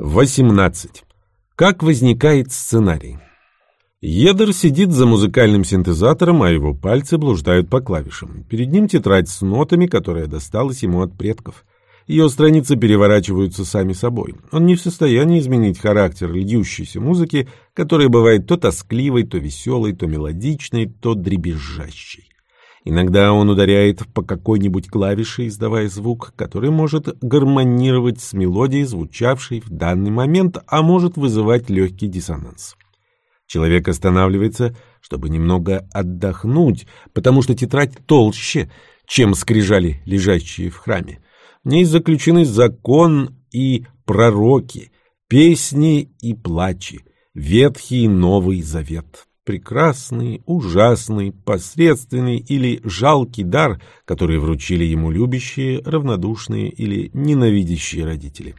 18. Как возникает сценарий? Едер сидит за музыкальным синтезатором, а его пальцы блуждают по клавишам. Перед ним тетрадь с нотами, которая досталась ему от предков. Ее страницы переворачиваются сами собой. Он не в состоянии изменить характер льющейся музыки, которая бывает то тоскливой, то веселой, то мелодичной, то дребезжащей. Иногда он ударяет по какой-нибудь клавише, издавая звук, который может гармонировать с мелодией, звучавшей в данный момент, а может вызывать легкий диссонанс. Человек останавливается, чтобы немного отдохнуть, потому что тетрадь толще, чем скрижали, лежащие в храме. В ней заключены закон и пророки, песни и плачи, Ветхий и Новый Завет прекрасный, ужасный, посредственный или жалкий дар, который вручили ему любящие, равнодушные или ненавидящие родители.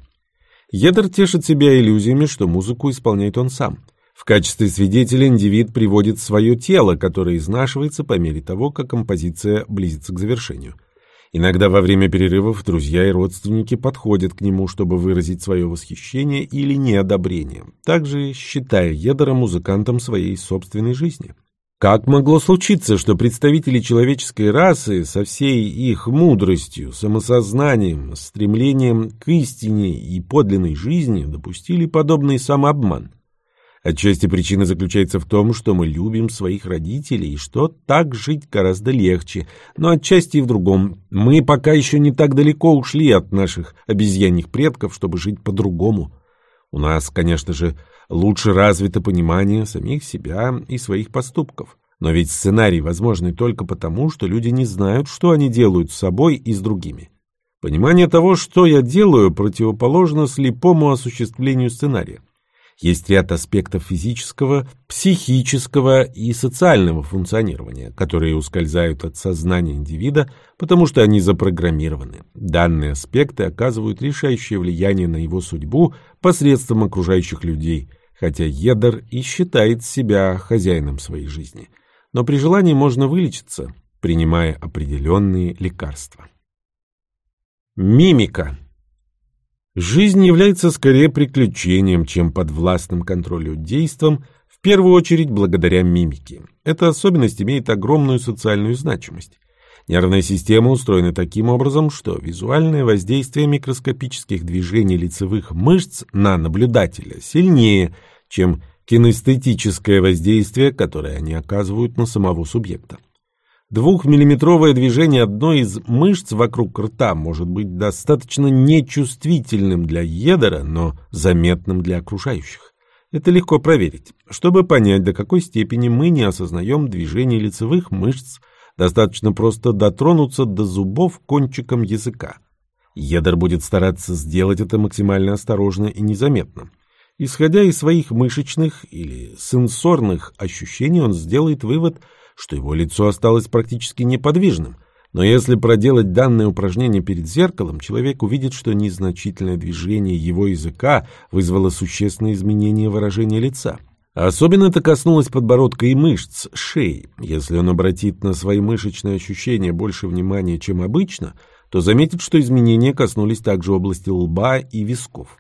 Едер тешит себя иллюзиями, что музыку исполняет он сам. В качестве свидетеля индивид приводит свое тело, которое изнашивается по мере того, как композиция близится к завершению – Иногда во время перерывов друзья и родственники подходят к нему, чтобы выразить свое восхищение или неодобрение, также считая Едера музыкантом своей собственной жизни. Как могло случиться, что представители человеческой расы со всей их мудростью, самосознанием, стремлением к истине и подлинной жизни допустили подобный самообман? Отчасти причина заключается в том, что мы любим своих родителей, и что так жить гораздо легче, но отчасти и в другом. Мы пока еще не так далеко ушли от наших обезьяньих предков, чтобы жить по-другому. У нас, конечно же, лучше развито понимание самих себя и своих поступков. Но ведь сценарий возможный только потому, что люди не знают, что они делают с собой и с другими. Понимание того, что я делаю, противоположно слепому осуществлению сценария. Есть ряд аспектов физического, психического и социального функционирования, которые ускользают от сознания индивида, потому что они запрограммированы. Данные аспекты оказывают решающее влияние на его судьбу посредством окружающих людей, хотя Едер и считает себя хозяином своей жизни. Но при желании можно вылечиться, принимая определенные лекарства. Мимика Жизнь является скорее приключением, чем подвластным контролю действом, в первую очередь благодаря мимике. Эта особенность имеет огромную социальную значимость. Нервная система устроена таким образом, что визуальное воздействие микроскопических движений лицевых мышц на наблюдателя сильнее, чем кинестетическое воздействие, которое они оказывают на самого субъекта. Двухмиллиметровое движение одной из мышц вокруг рта может быть достаточно нечувствительным для едера, но заметным для окружающих. Это легко проверить. Чтобы понять, до какой степени мы не осознаем движение лицевых мышц, достаточно просто дотронуться до зубов кончиком языка. Едер будет стараться сделать это максимально осторожно и незаметно. Исходя из своих мышечных или сенсорных ощущений, он сделает вывод – что его лицо осталось практически неподвижным, но если проделать данное упражнение перед зеркалом, человек увидит, что незначительное движение его языка вызвало существенное изменение выражения лица. Особенно это коснулось подбородка и мышц шеи. Если он обратит на свои мышечные ощущения больше внимания, чем обычно, то заметит, что изменения коснулись также области лба и висков.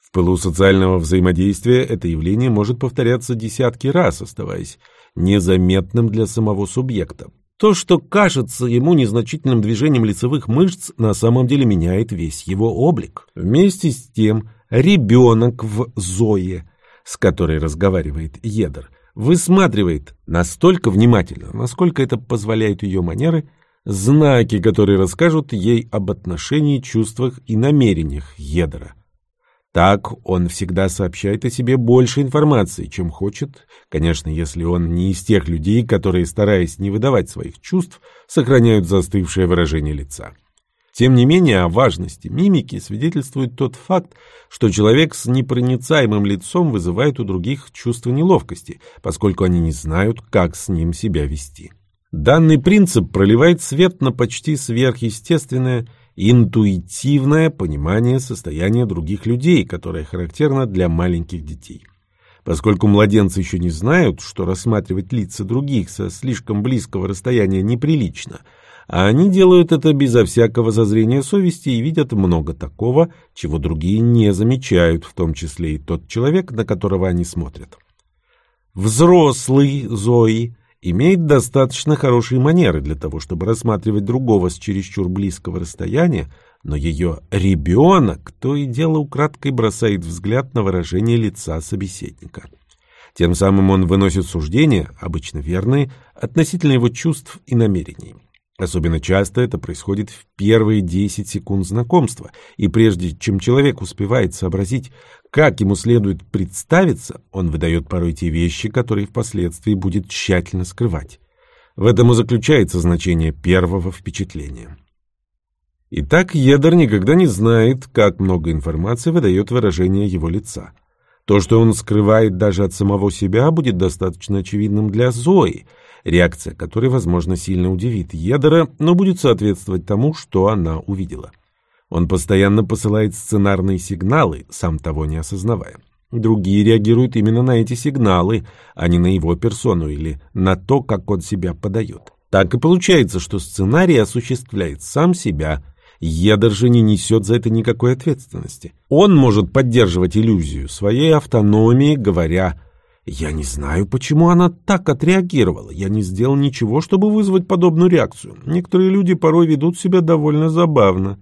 В пылу социального взаимодействия это явление может повторяться десятки раз, оставаясь незаметным для самого субъекта. То, что кажется ему незначительным движением лицевых мышц, на самом деле меняет весь его облик. Вместе с тем, ребенок в Зое, с которой разговаривает Едер, высматривает настолько внимательно, насколько это позволяют ее манеры, знаки, которые расскажут ей об отношении, чувствах и намерениях Едера. Так он всегда сообщает о себе больше информации, чем хочет, конечно, если он не из тех людей, которые, стараясь не выдавать своих чувств, сохраняют застывшее выражение лица. Тем не менее, о важности мимики свидетельствует тот факт, что человек с непроницаемым лицом вызывает у других чувство неловкости, поскольку они не знают, как с ним себя вести. Данный принцип проливает свет на почти сверхъестественное интуитивное понимание состояния других людей, которое характерно для маленьких детей. Поскольку младенцы еще не знают, что рассматривать лица других со слишком близкого расстояния неприлично, а они делают это безо всякого зазрения совести и видят много такого, чего другие не замечают, в том числе и тот человек, на которого они смотрят. Взрослый Зои имеет достаточно хорошие манеры для того, чтобы рассматривать другого с чересчур близкого расстояния, но ее ребенок то и дело украдкой бросает взгляд на выражение лица собеседника. Тем самым он выносит суждения, обычно верные, относительно его чувств и намерений. Особенно часто это происходит в первые 10 секунд знакомства, и прежде чем человек успевает сообразить, как ему следует представиться, он выдает порой те вещи, которые впоследствии будет тщательно скрывать. В этом и заключается значение первого впечатления. Итак, Едер никогда не знает, как много информации выдает выражение его лица. То, что он скрывает даже от самого себя, будет достаточно очевидным для Зои, реакция которой, возможно, сильно удивит Едера, но будет соответствовать тому, что она увидела. Он постоянно посылает сценарные сигналы, сам того не осознавая. Другие реагируют именно на эти сигналы, а не на его персону или на то, как он себя подает. Так и получается, что сценарий осуществляет сам себя – Едер же не несет за это никакой ответственности. Он может поддерживать иллюзию своей автономии, говоря «Я не знаю, почему она так отреагировала. Я не сделал ничего, чтобы вызвать подобную реакцию. Некоторые люди порой ведут себя довольно забавно».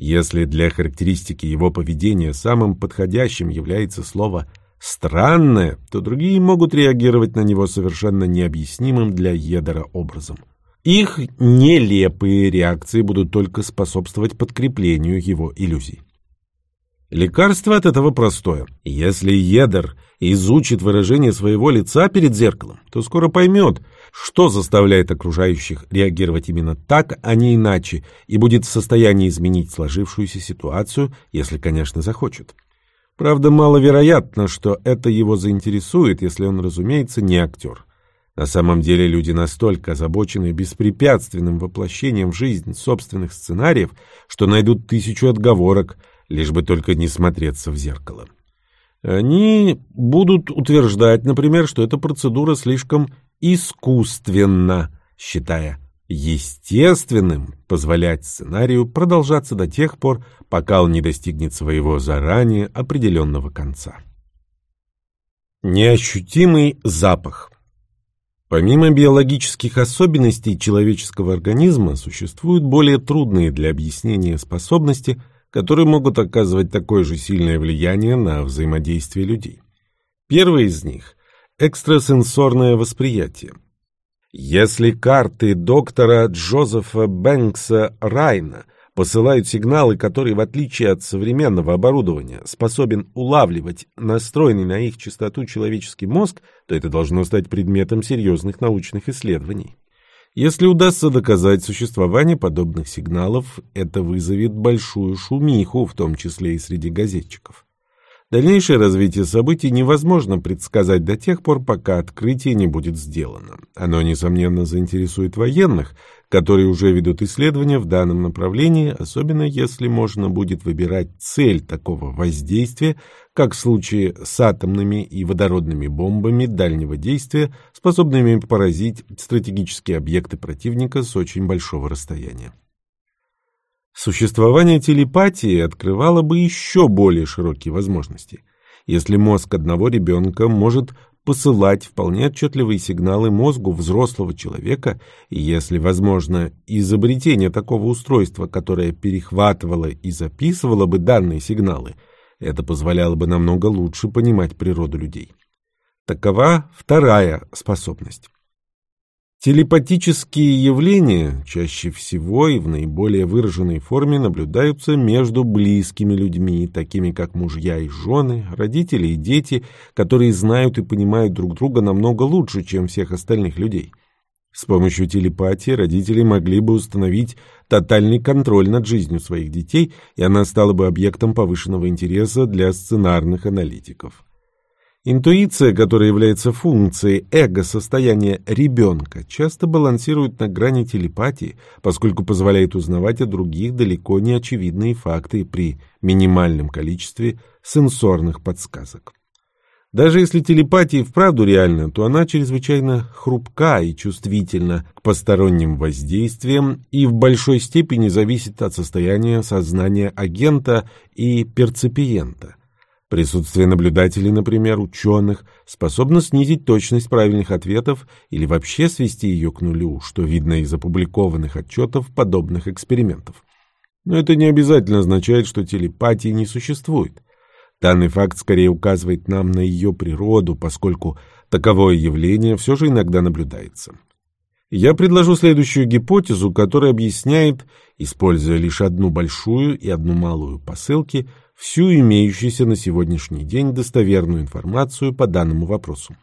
Если для характеристики его поведения самым подходящим является слово «странное», то другие могут реагировать на него совершенно необъяснимым для Едера образом. Их нелепые реакции будут только способствовать подкреплению его иллюзий. Лекарство от этого простое. Если Едер изучит выражение своего лица перед зеркалом, то скоро поймет, что заставляет окружающих реагировать именно так, а не иначе, и будет в состоянии изменить сложившуюся ситуацию, если, конечно, захочет. Правда, маловероятно, что это его заинтересует, если он, разумеется, не актер. На самом деле люди настолько озабочены беспрепятственным воплощением в жизнь собственных сценариев, что найдут тысячу отговорок, лишь бы только не смотреться в зеркало. Они будут утверждать, например, что эта процедура слишком искусственна, считая естественным позволять сценарию продолжаться до тех пор, пока он не достигнет своего заранее определенного конца. Неощутимый запах – Помимо биологических особенностей человеческого организма, существуют более трудные для объяснения способности, которые могут оказывать такое же сильное влияние на взаимодействие людей. Первое из них – экстрасенсорное восприятие. Если карты доктора Джозефа Бэнкса Райна – посылают сигналы, которые, в отличие от современного оборудования, способен улавливать настроенный на их частоту человеческий мозг, то это должно стать предметом серьезных научных исследований. Если удастся доказать существование подобных сигналов, это вызовет большую шумиху, в том числе и среди газетчиков. Дальнейшее развитие событий невозможно предсказать до тех пор, пока открытие не будет сделано. Оно, несомненно, заинтересует военных, которые уже ведут исследования в данном направлении, особенно если можно будет выбирать цель такого воздействия, как в случае с атомными и водородными бомбами дальнего действия, способными поразить стратегические объекты противника с очень большого расстояния. Существование телепатии открывало бы еще более широкие возможности. Если мозг одного ребенка может посылать вполне отчетливые сигналы мозгу взрослого человека, и если возможно изобретение такого устройства, которое перехватывало и записывало бы данные сигналы, это позволяло бы намного лучше понимать природу людей. Такова вторая способность. Телепатические явления чаще всего и в наиболее выраженной форме наблюдаются между близкими людьми, такими как мужья и жены, родители и дети, которые знают и понимают друг друга намного лучше, чем всех остальных людей. С помощью телепатии родители могли бы установить тотальный контроль над жизнью своих детей, и она стала бы объектом повышенного интереса для сценарных аналитиков. Интуиция, которая является функцией эго-состояния ребенка, часто балансирует на грани телепатии, поскольку позволяет узнавать о других далеко не очевидные факты при минимальном количестве сенсорных подсказок. Даже если телепатия вправду реальна, то она чрезвычайно хрупка и чувствительна к посторонним воздействиям и в большой степени зависит от состояния сознания агента и перцепиента. Присутствие наблюдателей, например, ученых, способно снизить точность правильных ответов или вообще свести ее к нулю, что видно из опубликованных отчетов подобных экспериментов. Но это не обязательно означает, что телепатии не существует. Данный факт скорее указывает нам на ее природу, поскольку таковое явление все же иногда наблюдается. Я предложу следующую гипотезу, которая объясняет, используя лишь одну большую и одну малую посылки, всю имеющуюся на сегодняшний день достоверную информацию по данному вопросу.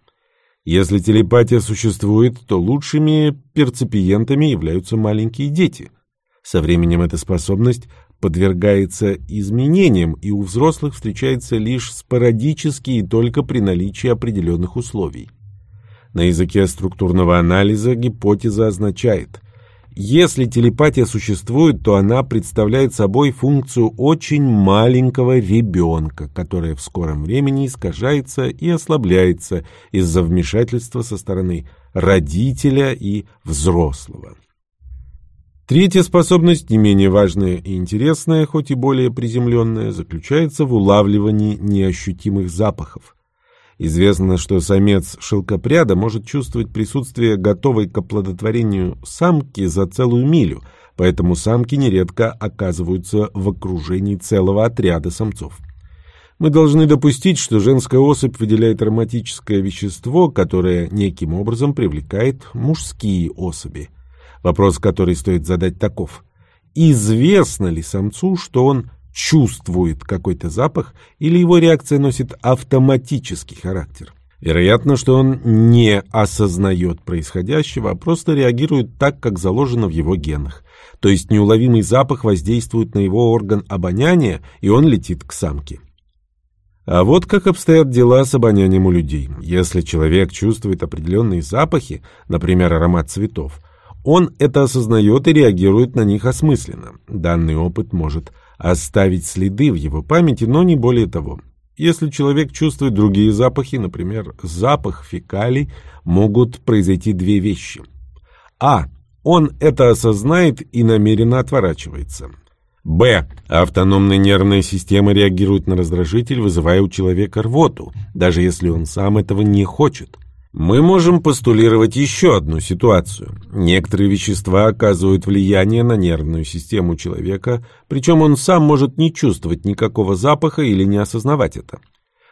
Если телепатия существует, то лучшими перцепиентами являются маленькие дети. Со временем эта способность подвергается изменениям и у взрослых встречается лишь спорадически и только при наличии определенных условий. На языке структурного анализа гипотеза означает если телепатия существует, то она представляет собой функцию очень маленького ребенка, которая в скором времени искажается и ослабляется из-за вмешательства со стороны родителя и взрослого. Третья способность, не менее важная и интересная, хоть и более приземленная, заключается в улавливании неощутимых запахов. Известно, что самец шелкопряда может чувствовать присутствие готовой к оплодотворению самки за целую милю, поэтому самки нередко оказываются в окружении целого отряда самцов. Мы должны допустить, что женская особь выделяет ароматическое вещество, которое неким образом привлекает мужские особи. Вопрос, который стоит задать таков. Известно ли самцу, что он чувствует какой-то запах или его реакция носит автоматический характер? Вероятно, что он не осознает происходящего, а просто реагирует так, как заложено в его генах. То есть неуловимый запах воздействует на его орган обоняния, и он летит к самке. А вот как обстоят дела с обонянием у людей. Если человек чувствует определенные запахи, например, аромат цветов, он это осознает и реагирует на них осмысленно. Данный опыт может оставить следы в его памяти, но не более того. Если человек чувствует другие запахи, например, запах фекалий, могут произойти две вещи. А. Он это осознает и намеренно отворачивается. Б. Автономная нервная система реагирует на раздражитель, вызывая у человека рвоту, даже если он сам этого не хочет. Мы можем постулировать еще одну ситуацию. Некоторые вещества оказывают влияние на нервную систему человека, причем он сам может не чувствовать никакого запаха или не осознавать это.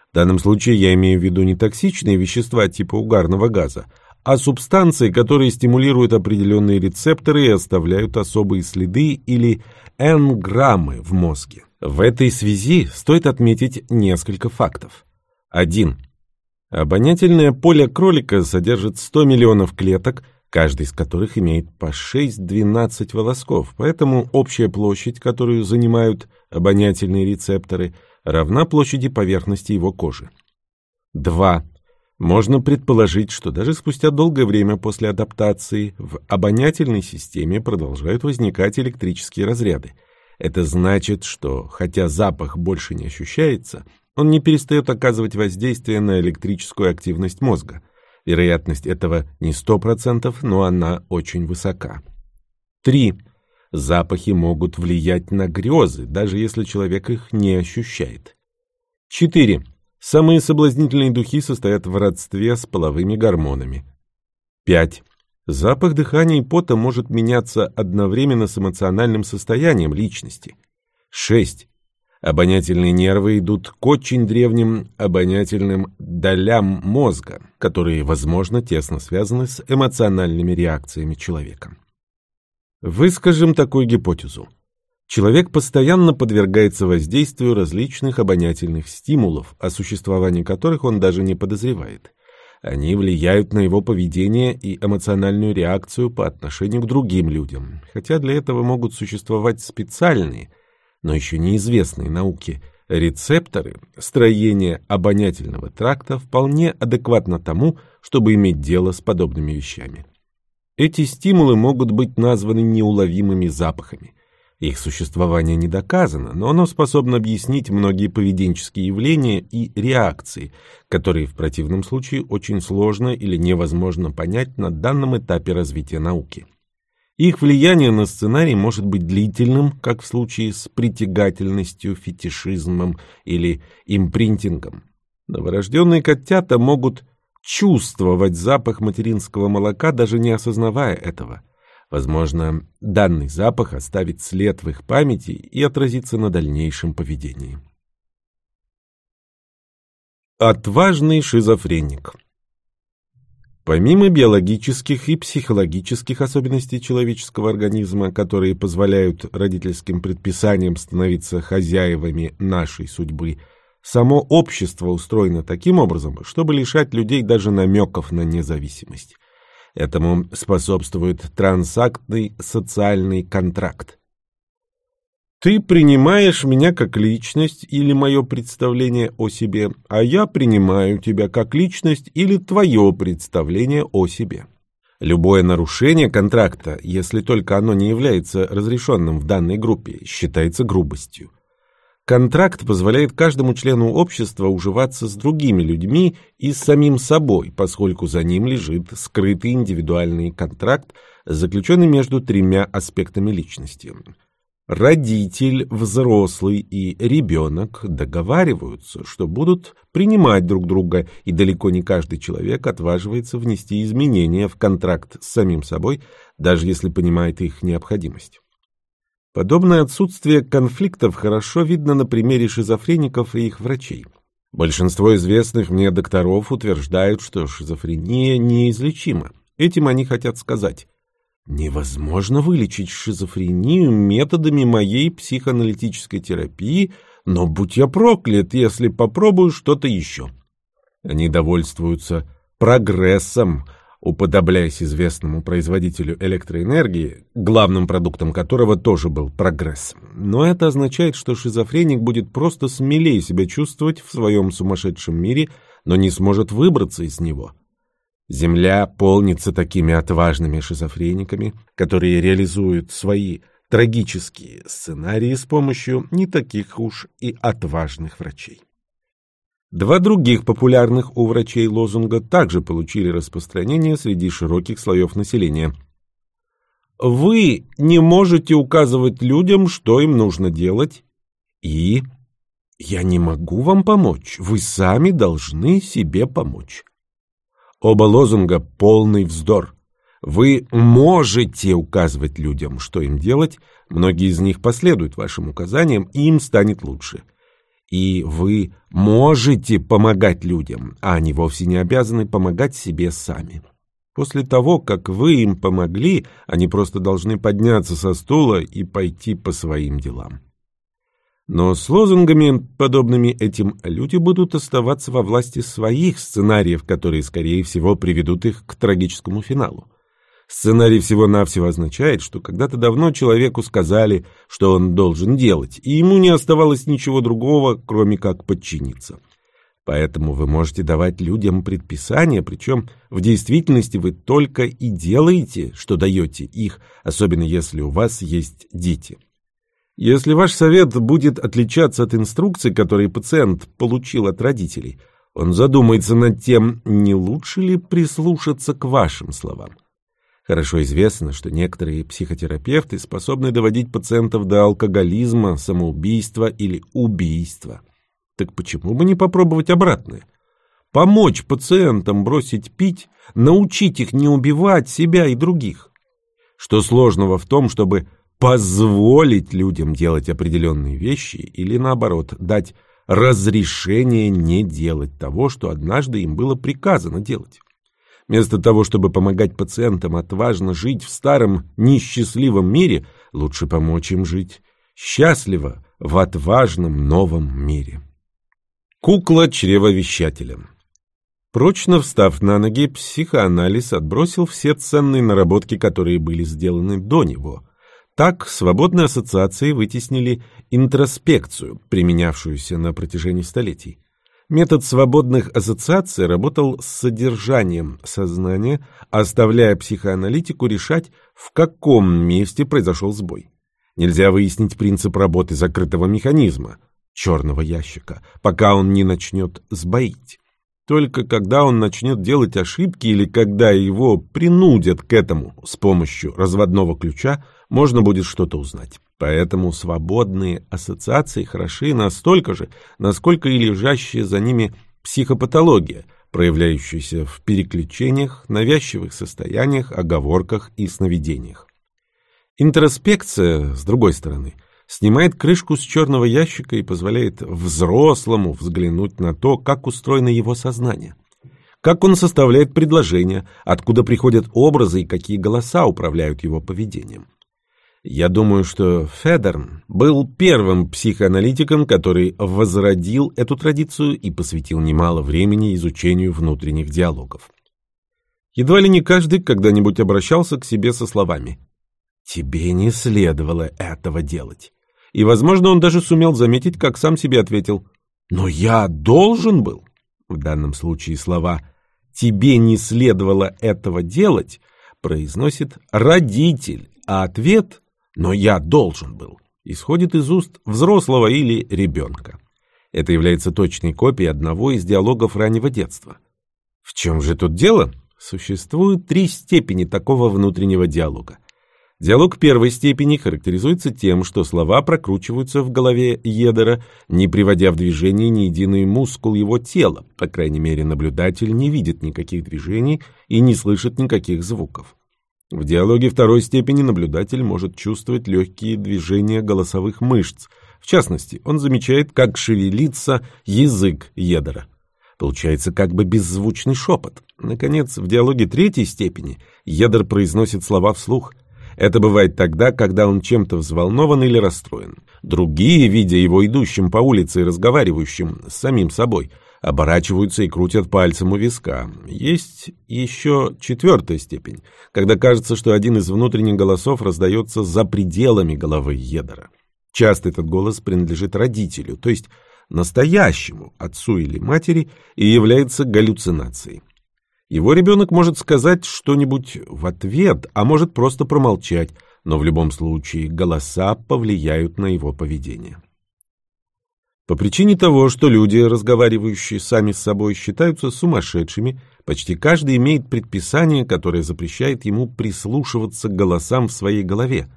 В данном случае я имею в виду не токсичные вещества типа угарного газа, а субстанции, которые стимулируют определенные рецепторы и оставляют особые следы или энграммы в мозге. В этой связи стоит отметить несколько фактов. 1. Обонятельное поле кролика содержит 100 миллионов клеток, каждый из которых имеет по 6-12 волосков, поэтому общая площадь, которую занимают обонятельные рецепторы, равна площади поверхности его кожи. 2. Можно предположить, что даже спустя долгое время после адаптации в обонятельной системе продолжают возникать электрические разряды. Это значит, что хотя запах больше не ощущается – он не перестает оказывать воздействие на электрическую активность мозга. Вероятность этого не 100%, но она очень высока. 3. Запахи могут влиять на грезы, даже если человек их не ощущает. 4. Самые соблазнительные духи состоят в родстве с половыми гормонами. 5. Запах дыхания и пота может меняться одновременно с эмоциональным состоянием личности. 6. Обонятельные нервы идут к очень древним обонятельным долям мозга, которые, возможно, тесно связаны с эмоциональными реакциями человека. Выскажем такую гипотезу. Человек постоянно подвергается воздействию различных обонятельных стимулов, о существовании которых он даже не подозревает. Они влияют на его поведение и эмоциональную реакцию по отношению к другим людям, хотя для этого могут существовать специальные – но еще неизвестные науке рецепторы, строение обонятельного тракта вполне адекватно тому, чтобы иметь дело с подобными вещами. Эти стимулы могут быть названы неуловимыми запахами. Их существование не доказано, но оно способно объяснить многие поведенческие явления и реакции, которые в противном случае очень сложно или невозможно понять на данном этапе развития науки. Их влияние на сценарий может быть длительным, как в случае с притягательностью, фетишизмом или импринтингом. Новорожденные котята могут чувствовать запах материнского молока, даже не осознавая этого. Возможно, данный запах оставит след в их памяти и отразится на дальнейшем поведении. Отважный шизофреник Помимо биологических и психологических особенностей человеческого организма, которые позволяют родительским предписаниям становиться хозяевами нашей судьбы, само общество устроено таким образом, чтобы лишать людей даже намеков на независимость. Этому способствует трансактный социальный контракт. Ты принимаешь меня как личность или мое представление о себе, а я принимаю тебя как личность или твое представление о себе. Любое нарушение контракта, если только оно не является разрешенным в данной группе, считается грубостью. Контракт позволяет каждому члену общества уживаться с другими людьми и с самим собой, поскольку за ним лежит скрытый индивидуальный контракт, заключенный между тремя аспектами личности – Родитель, взрослый и ребенок договариваются, что будут принимать друг друга, и далеко не каждый человек отваживается внести изменения в контракт с самим собой, даже если понимает их необходимость. Подобное отсутствие конфликтов хорошо видно на примере шизофреников и их врачей. Большинство известных мне докторов утверждают, что шизофрения неизлечима. Этим они хотят сказать, Невозможно вылечить шизофрению методами моей психоаналитической терапии, но будь я проклят, если попробую что-то еще. Они довольствуются прогрессом, уподобляясь известному производителю электроэнергии, главным продуктом которого тоже был прогресс. Но это означает, что шизофреник будет просто смелее себя чувствовать в своем сумасшедшем мире, но не сможет выбраться из него. Земля полнится такими отважными шизофрениками, которые реализуют свои трагические сценарии с помощью не таких уж и отважных врачей. Два других популярных у врачей лозунга также получили распространение среди широких слоев населения. Вы не можете указывать людям, что им нужно делать, и я не могу вам помочь, вы сами должны себе помочь. Оба лозунга — полный вздор. Вы можете указывать людям, что им делать, многие из них последуют вашим указаниям, и им станет лучше. И вы можете помогать людям, а они вовсе не обязаны помогать себе сами. После того, как вы им помогли, они просто должны подняться со стула и пойти по своим делам. Но с лозунгами, подобными этим, люди будут оставаться во власти своих сценариев, которые, скорее всего, приведут их к трагическому финалу. Сценарий всего-навсего означает, что когда-то давно человеку сказали, что он должен делать, и ему не оставалось ничего другого, кроме как подчиниться. Поэтому вы можете давать людям предписания, причем в действительности вы только и делаете, что даете их, особенно если у вас есть дети. Если ваш совет будет отличаться от инструкций, которые пациент получил от родителей, он задумается над тем, не лучше ли прислушаться к вашим словам. Хорошо известно, что некоторые психотерапевты способны доводить пациентов до алкоголизма, самоубийства или убийства. Так почему бы не попробовать обратное? Помочь пациентам бросить пить, научить их не убивать себя и других. Что сложного в том, чтобы позволить людям делать определенные вещи или, наоборот, дать разрешение не делать того, что однажды им было приказано делать. Вместо того, чтобы помогать пациентам отважно жить в старом несчастливом мире, лучше помочь им жить счастливо в отважном новом мире. Кукла чревовещателя Прочно встав на ноги, психоанализ отбросил все ценные наработки, которые были сделаны до него – так, свободные ассоциации вытеснили интроспекцию, применявшуюся на протяжении столетий. Метод свободных ассоциаций работал с содержанием сознания, оставляя психоаналитику решать, в каком месте произошел сбой. Нельзя выяснить принцип работы закрытого механизма, черного ящика, пока он не начнет сбоить. Только когда он начнет делать ошибки или когда его принудят к этому с помощью разводного ключа, можно будет что-то узнать. Поэтому свободные ассоциации хороши настолько же, насколько и лежащая за ними психопатология, проявляющаяся в переключениях, навязчивых состояниях, оговорках и сновидениях. Интроспекция, с другой стороны, снимает крышку с черного ящика и позволяет взрослому взглянуть на то, как устроено его сознание. Как он составляет предложения, откуда приходят образы и какие голоса управляют его поведением. Я думаю, что Федерн был первым психоаналитиком, который возродил эту традицию и посвятил немало времени изучению внутренних диалогов. Едва ли не каждый когда-нибудь обращался к себе со словами «Тебе не следовало этого делать». И, возможно, он даже сумел заметить, как сам себе ответил «Но я должен был». В данном случае слова «тебе не следовало этого делать» произносит родитель, а ответ «но я должен был» исходит из уст взрослого или ребенка. Это является точной копией одного из диалогов раннего детства. В чем же тут дело? Существует три степени такого внутреннего диалога. Диалог первой степени характеризуется тем, что слова прокручиваются в голове Едера, не приводя в движение ни единый мускул его тела, по крайней мере, наблюдатель не видит никаких движений и не слышит никаких звуков. В диалоге второй степени наблюдатель может чувствовать легкие движения голосовых мышц, в частности, он замечает, как шевелится язык Едера. Получается как бы беззвучный шепот. Наконец, в диалоге третьей степени Едер произносит слова вслух – это бывает тогда, когда он чем-то взволнован или расстроен. Другие, видя его идущим по улице и разговаривающим с самим собой, оборачиваются и крутят пальцем у виска. Есть еще четвертая степень, когда кажется, что один из внутренних голосов раздается за пределами головы Едера. Часто этот голос принадлежит родителю, то есть настоящему отцу или матери, и является галлюцинацией. Его ребенок может сказать что-нибудь в ответ, а может просто промолчать, но в любом случае голоса повлияют на его поведение. По причине того, что люди, разговаривающие сами с собой, считаются сумасшедшими, почти каждый имеет предписание, которое запрещает ему прислушиваться к голосам в своей голове.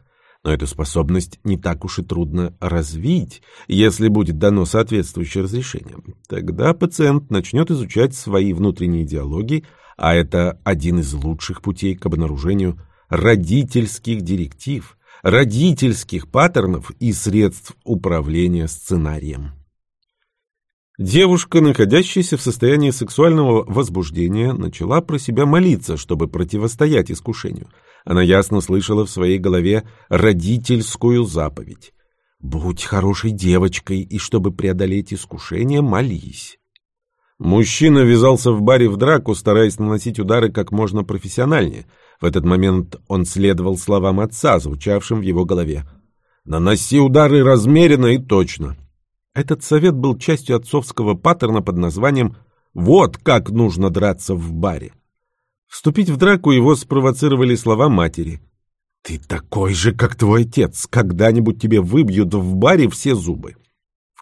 Но эту способность не так уж и трудно развить, если будет дано соответствующее разрешение. Тогда пациент начнет изучать свои внутренние диалоги, а это один из лучших путей к обнаружению родительских директив, родительских паттернов и средств управления сценарием. Девушка, находящаяся в состоянии сексуального возбуждения, начала про себя молиться, чтобы противостоять искушению. Она ясно слышала в своей голове родительскую заповедь. «Будь хорошей девочкой, и чтобы преодолеть искушение, молись». Мужчина ввязался в баре в драку, стараясь наносить удары как можно профессиональнее. В этот момент он следовал словам отца, звучавшим в его голове. «Наноси удары размеренно и точно». Этот совет был частью отцовского паттерна под названием «Вот как нужно драться в баре». Вступить в драку его спровоцировали слова матери. «Ты такой же, как твой отец. Когда-нибудь тебе выбьют в баре все зубы»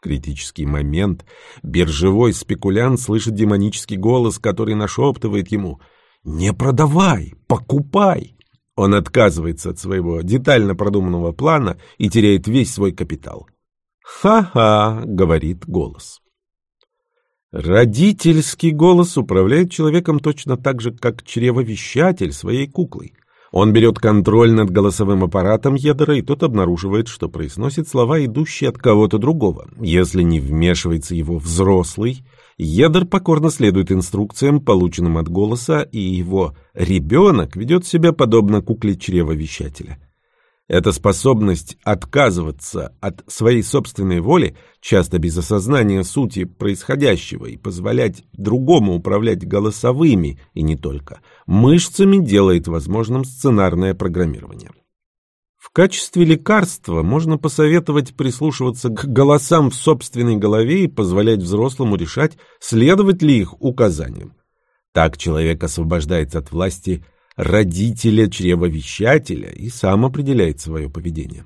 критический момент биржевой спекулянт слышит демонический голос, который нашептывает ему «Не продавай, покупай!». Он отказывается от своего детально продуманного плана и теряет весь свой капитал. «Ха-ха», — говорит голос. Родительский голос управляет человеком точно так же, как чревовещатель своей куклой. Он берет контроль над голосовым аппаратом Едера, и тот обнаруживает, что произносит слова, идущие от кого-то другого. Если не вмешивается его взрослый, Едер покорно следует инструкциям, полученным от голоса, и его ребенок ведет себя подобно кукле чревовещателя. Эта способность отказываться от своей собственной воли, часто без осознания сути происходящего, и позволять другому управлять голосовыми, и не только, мышцами делает возможным сценарное программирование. В качестве лекарства можно посоветовать прислушиваться к голосам в собственной голове и позволять взрослому решать, следовать ли их указаниям. Так человек освобождается от власти родителя-чревовещателя и сам определяет свое поведение.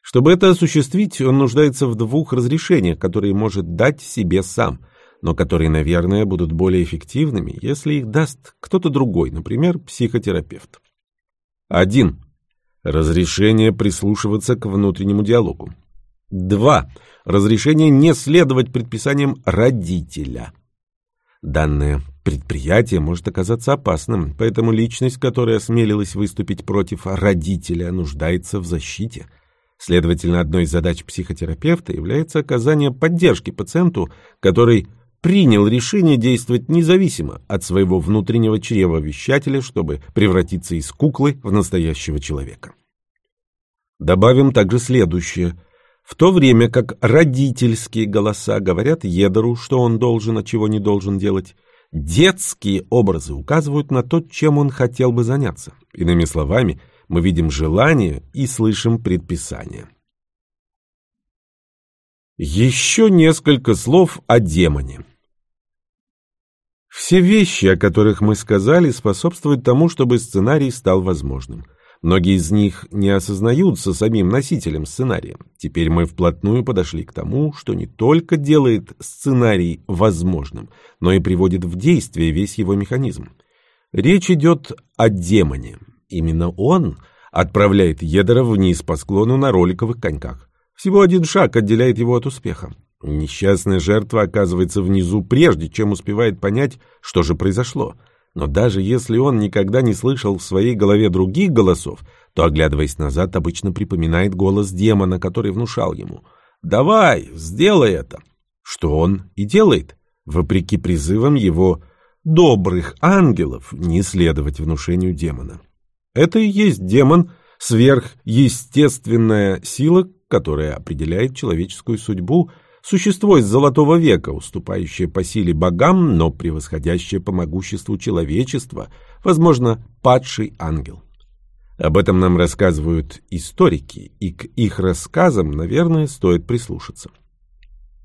Чтобы это осуществить, он нуждается в двух разрешениях, которые может дать себе сам, но которые, наверное, будут более эффективными, если их даст кто-то другой, например, психотерапевт. 1. Разрешение прислушиваться к внутреннему диалогу. 2. Разрешение не следовать предписаниям родителя. Данное предприятие может оказаться опасным, поэтому личность, которая осмелилась выступить против родителя, нуждается в защите – Следовательно, одной из задач психотерапевта является оказание поддержки пациенту, который принял решение действовать независимо от своего внутреннего чрева-вещателя, чтобы превратиться из куклы в настоящего человека. Добавим также следующее. В то время как родительские голоса говорят Едору, что он должен, а чего не должен делать, детские образы указывают на то, чем он хотел бы заняться. Иными словами – мы видим желание и слышим предписание. Еще несколько слов о демоне. Все вещи, о которых мы сказали, способствуют тому, чтобы сценарий стал возможным. Многие из них не осознаются самим носителем сценария. Теперь мы вплотную подошли к тому, что не только делает сценарий возможным, но и приводит в действие весь его механизм. Речь идет о демоне. Именно он отправляет Едера вниз по склону на роликовых коньках. Всего один шаг отделяет его от успеха. Несчастная жертва оказывается внизу прежде, чем успевает понять, что же произошло. Но даже если он никогда не слышал в своей голове других голосов, то, оглядываясь назад, обычно припоминает голос демона, который внушал ему «Давай, сделай это!» Что он и делает, вопреки призывам его добрых ангелов не следовать внушению демона. Это и есть демон, сверхъестественная сила, которая определяет человеческую судьбу, существо из золотого века, уступающее по силе богам, но превосходящее по могуществу человечества, возможно, падший ангел. Об этом нам рассказывают историки, и к их рассказам, наверное, стоит прислушаться.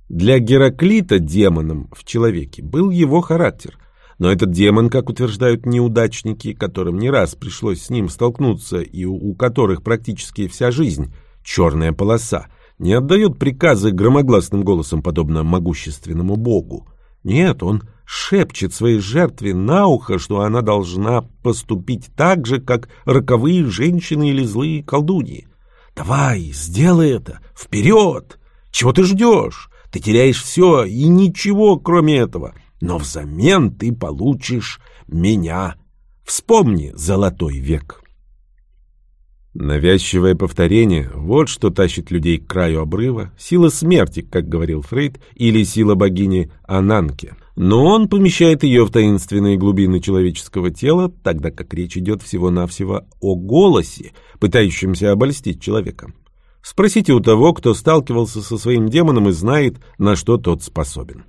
Для Гераклита демоном в человеке был его характер – но этот демон, как утверждают неудачники, которым не раз пришлось с ним столкнуться и у которых практически вся жизнь — черная полоса, не отдает приказы громогласным голосом, подобно могущественному богу. Нет, он шепчет своей жертве на ухо, что она должна поступить так же, как роковые женщины или злые колдуньи. «Давай, сделай это! Вперед! Чего ты ждешь? Ты теряешь все и ничего, кроме этого но взамен ты получишь меня. Вспомни золотой век. Навязчивое повторение – вот что тащит людей к краю обрыва, сила смерти, как говорил Фрейд, или сила богини Ананки. Но он помещает ее в таинственные глубины человеческого тела, тогда как речь идет всего-навсего о голосе, пытающемся обольстить человека. Спросите у того, кто сталкивался со своим демоном и знает, на что тот способен.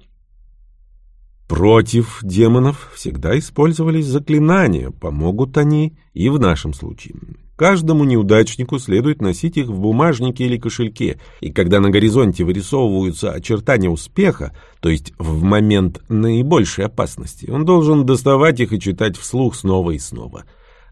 Против демонов всегда использовались заклинания, помогут они и в нашем случае. Каждому неудачнику следует носить их в бумажнике или кошельке, и когда на горизонте вырисовываются очертания успеха, то есть в момент наибольшей опасности, он должен доставать их и читать вслух снова и снова.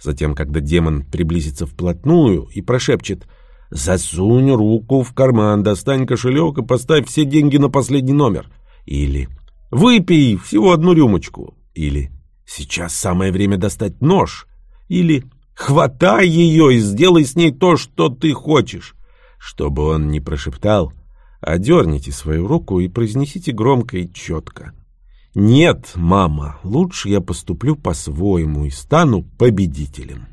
Затем, когда демон приблизится вплотную и прошепчет «Засунь руку в карман, достань кошелек и поставь все деньги на последний номер» или Выпей всего одну рюмочку. Или сейчас самое время достать нож. Или хватай ее и сделай с ней то, что ты хочешь. Чтобы он не прошептал, одерните свою руку и произнесите громко и четко. «Нет, мама, лучше я поступлю по-своему и стану победителем».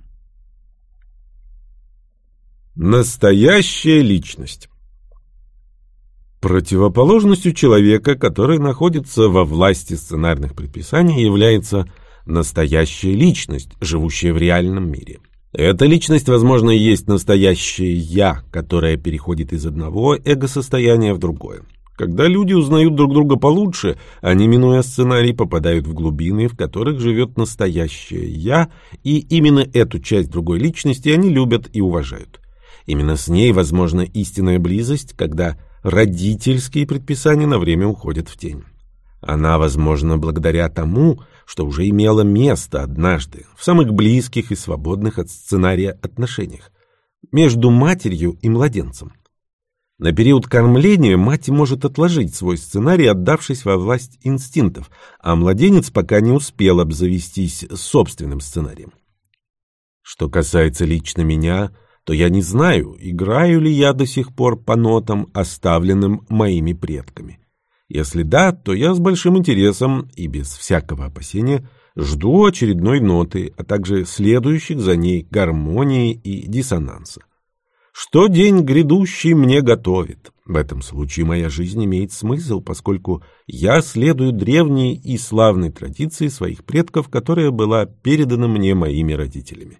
Настоящая личность Противоположностью человека, который находится во власти сценарных предписаний, является настоящая личность, живущая в реальном мире. Эта личность, возможно, и есть настоящее «я», которое переходит из одного эго-состояния в другое. Когда люди узнают друг друга получше, они, минуя сценарий, попадают в глубины, в которых живет настоящее «я», и именно эту часть другой личности они любят и уважают. Именно с ней возможна истинная близость, когда родительские предписания на время уходят в тень. Она, возможно, благодаря тому, что уже имела место однажды в самых близких и свободных от сценария отношениях между матерью и младенцем. На период кормления мать может отложить свой сценарий, отдавшись во власть инстинктов, а младенец пока не успел обзавестись собственным сценарием. Что касается лично меня, то я не знаю, играю ли я до сих пор по нотам, оставленным моими предками. Если да, то я с большим интересом и без всякого опасения жду очередной ноты, а также следующих за ней гармонии и диссонанса. Что день грядущий мне готовит? В этом случае моя жизнь имеет смысл, поскольку я следую древней и славной традиции своих предков, которая была передана мне моими родителями.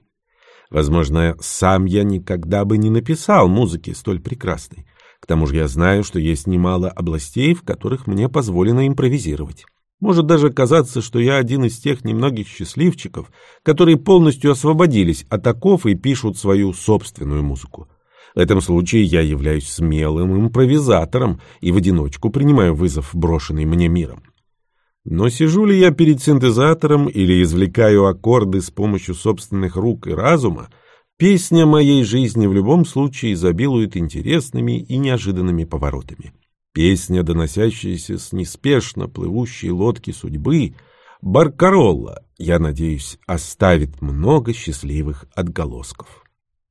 Возможно, сам я никогда бы не написал музыки столь прекрасной. К тому же я знаю, что есть немало областей, в которых мне позволено импровизировать. Может даже казаться, что я один из тех немногих счастливчиков, которые полностью освободились от оков и пишут свою собственную музыку. В этом случае я являюсь смелым импровизатором и в одиночку принимаю вызов, брошенный мне миром. Но сижу ли я перед синтезатором или извлекаю аккорды с помощью собственных рук и разума, песня моей жизни в любом случае изобилует интересными и неожиданными поворотами. Песня, доносящаяся с неспешно плывущей лодки судьбы, Баркаролла, я надеюсь, оставит много счастливых отголосков.